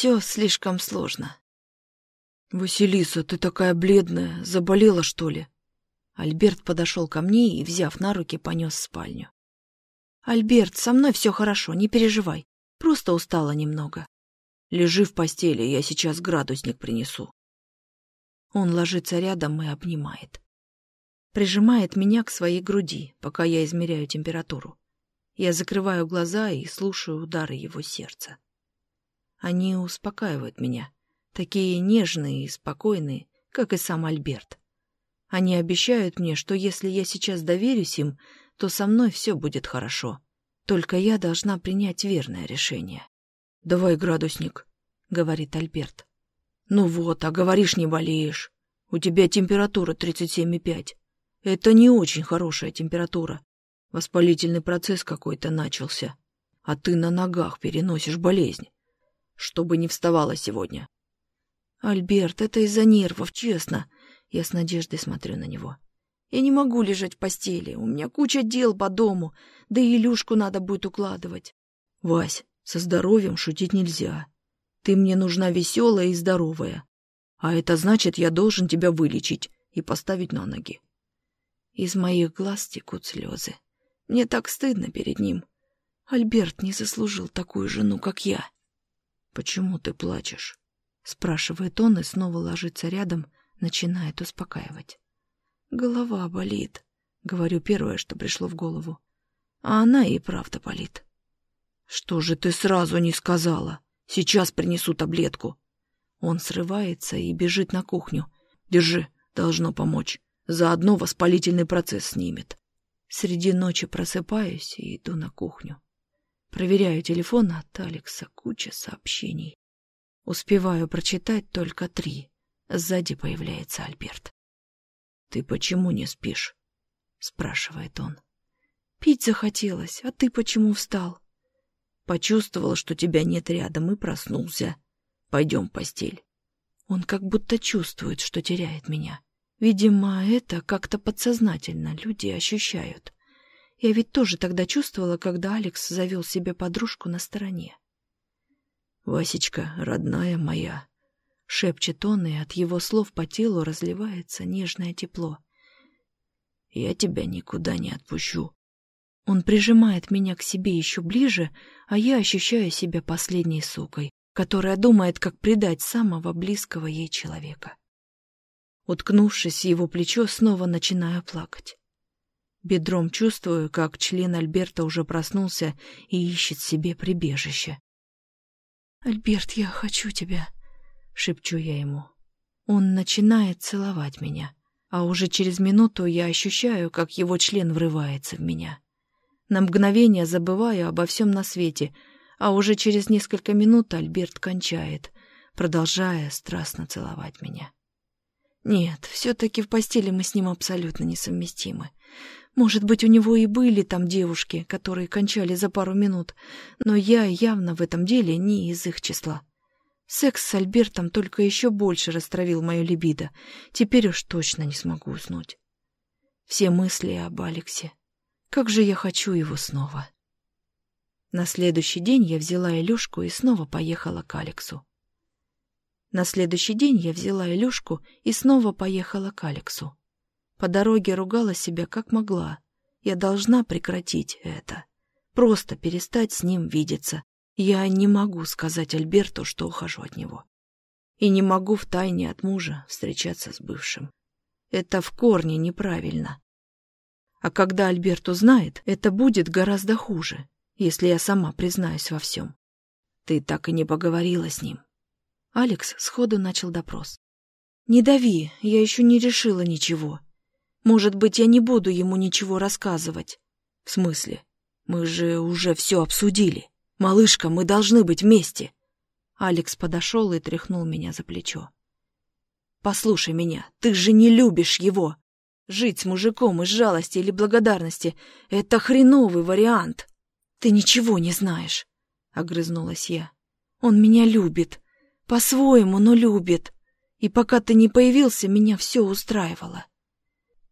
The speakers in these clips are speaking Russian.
Все слишком сложно. «Василиса, ты такая бледная, заболела, что ли?» Альберт подошел ко мне и, взяв на руки, понес в спальню. «Альберт, со мной все хорошо, не переживай. Просто устала немного». «Лежи в постели, я сейчас градусник принесу». Он ложится рядом и обнимает. Прижимает меня к своей груди, пока я измеряю температуру. Я закрываю глаза и слушаю удары его сердца. Они успокаивают меня, такие нежные и спокойные, как и сам Альберт. Они обещают мне, что если я сейчас доверюсь им, то со мной все будет хорошо. Только я должна принять верное решение. — Давай градусник, — говорит Альберт. — Ну вот, а говоришь, не болеешь. У тебя температура 37,5. Это не очень хорошая температура. Воспалительный процесс какой-то начался. А ты на ногах переносишь болезнь. Чтобы не вставала сегодня. — Альберт, это из-за нервов, честно. Я с надеждой смотрю на него. Я не могу лежать в постели, у меня куча дел по дому, да и Илюшку надо будет укладывать. Вась, со здоровьем шутить нельзя. Ты мне нужна веселая и здоровая. А это значит, я должен тебя вылечить и поставить на ноги. Из моих глаз текут слезы. Мне так стыдно перед ним. Альберт не заслужил такую жену, как я. — Почему ты плачешь? — спрашивает он и снова ложится рядом, начинает успокаивать. Голова болит, говорю первое, что пришло в голову. А она и правда болит. Что же ты сразу не сказала? Сейчас принесу таблетку. Он срывается и бежит на кухню. Держи, должно помочь. Заодно воспалительный процесс снимет. Среди ночи просыпаюсь и иду на кухню. Проверяю телефон от Алекса, куча сообщений. Успеваю прочитать только три. Сзади появляется Альберт. «Ты почему не спишь?» — спрашивает он. «Пить захотелось, а ты почему встал?» «Почувствовал, что тебя нет рядом и проснулся. Пойдем в постель». Он как будто чувствует, что теряет меня. Видимо, это как-то подсознательно люди ощущают. Я ведь тоже тогда чувствовала, когда Алекс завел себе подружку на стороне. «Васечка, родная моя», Шепчет он, и от его слов по телу разливается нежное тепло. «Я тебя никуда не отпущу». Он прижимает меня к себе еще ближе, а я ощущаю себя последней сукой, которая думает, как предать самого близкого ей человека. Уткнувшись в его плечо, снова начинаю плакать. Бедром чувствую, как член Альберта уже проснулся и ищет себе прибежище. «Альберт, я хочу тебя», — шепчу я ему. Он начинает целовать меня, а уже через минуту я ощущаю, как его член врывается в меня. На мгновение забываю обо всем на свете, а уже через несколько минут Альберт кончает, продолжая страстно целовать меня. Нет, все-таки в постели мы с ним абсолютно несовместимы. Может быть, у него и были там девушки, которые кончали за пару минут, но я явно в этом деле не из их числа. Секс с Альбертом только еще больше растравил мою либидо. Теперь уж точно не смогу уснуть. Все мысли об Алексе. Как же я хочу его снова. На следующий день я взяла Илюшку и снова поехала к Алексу. На следующий день я взяла Илюшку и снова поехала к Алексу. По дороге ругала себя как могла. Я должна прекратить это. Просто перестать с ним видеться, я не могу сказать Альберту, что ухожу от него. И не могу втайне от мужа встречаться с бывшим. Это в корне неправильно. А когда Альберт узнает, это будет гораздо хуже, если я сама признаюсь во всем. Ты так и не поговорила с ним. Алекс сходу начал допрос. «Не дави, я еще не решила ничего. Может быть, я не буду ему ничего рассказывать». «В смысле? Мы же уже все обсудили». «Малышка, мы должны быть вместе!» Алекс подошел и тряхнул меня за плечо. «Послушай меня, ты же не любишь его! Жить с мужиком из жалости или благодарности — это хреновый вариант!» «Ты ничего не знаешь!» — огрызнулась я. «Он меня любит. По-своему, но любит. И пока ты не появился, меня все устраивало».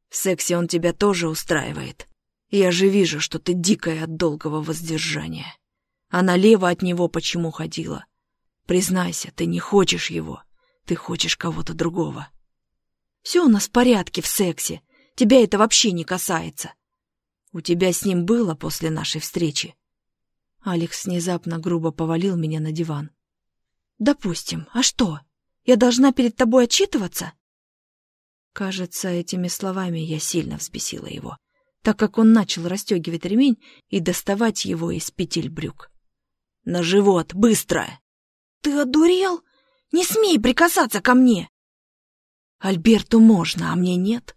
«В сексе он тебя тоже устраивает. Я же вижу, что ты дикая от долгого воздержания». А налево от него почему ходила? Признайся, ты не хочешь его. Ты хочешь кого-то другого. Все у нас в порядке в сексе. Тебя это вообще не касается. У тебя с ним было после нашей встречи? Алекс внезапно грубо повалил меня на диван. Допустим. А что? Я должна перед тобой отчитываться? Кажется, этими словами я сильно взбесила его, так как он начал расстегивать ремень и доставать его из петель брюк. «На живот! Быстро!» «Ты одурел? Не смей прикасаться ко мне!» «Альберту можно, а мне нет!»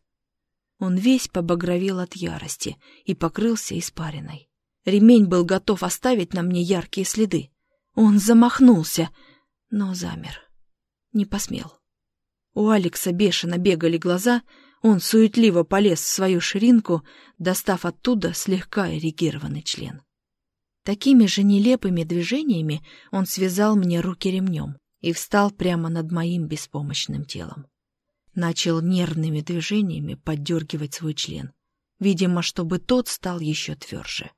Он весь побагровел от ярости и покрылся испариной. Ремень был готов оставить на мне яркие следы. Он замахнулся, но замер. Не посмел. У Алекса бешено бегали глаза, он суетливо полез в свою ширинку, достав оттуда слегка эрегированный член. Такими же нелепыми движениями он связал мне руки ремнем и встал прямо над моим беспомощным телом. Начал нервными движениями поддергивать свой член, видимо, чтобы тот стал еще тверже.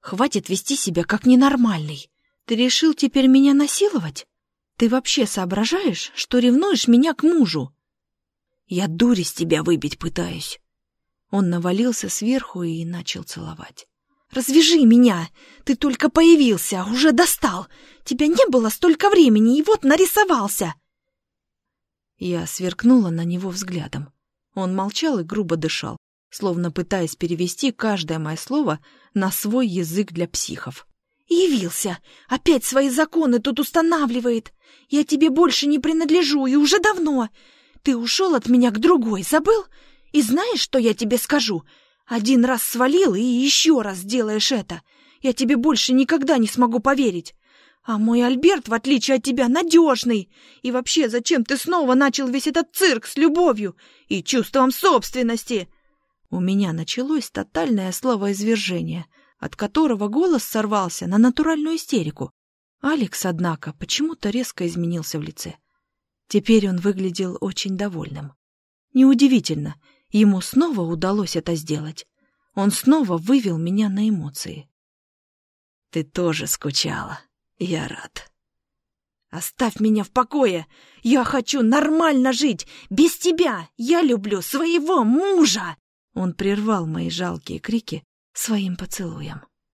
«Хватит вести себя как ненормальный! Ты решил теперь меня насиловать? Ты вообще соображаешь, что ревнуешь меня к мужу?» «Я дурь из тебя выбить пытаюсь!» Он навалился сверху и начал целовать. «Развяжи меня! Ты только появился, уже достал! Тебя не было столько времени, и вот нарисовался!» Я сверкнула на него взглядом. Он молчал и грубо дышал, словно пытаясь перевести каждое мое слово на свой язык для психов. «Явился! Опять свои законы тут устанавливает! Я тебе больше не принадлежу, и уже давно! Ты ушел от меня к другой, забыл? И знаешь, что я тебе скажу? Один раз свалил, и еще раз делаешь это. Я тебе больше никогда не смогу поверить. А мой Альберт, в отличие от тебя, надежный. И вообще, зачем ты снова начал весь этот цирк с любовью и чувством собственности?» У меня началось тотальное словоизвержение, от которого голос сорвался на натуральную истерику. Алекс, однако, почему-то резко изменился в лице. Теперь он выглядел очень довольным. Неудивительно, ему снова удалось это сделать. Он снова вывел меня на эмоции. «Ты тоже скучала. Я рад». «Оставь меня в покое! Я хочу нормально жить! Без тебя! Я люблю своего мужа!» Он прервал мои жалкие крики своим поцелуем.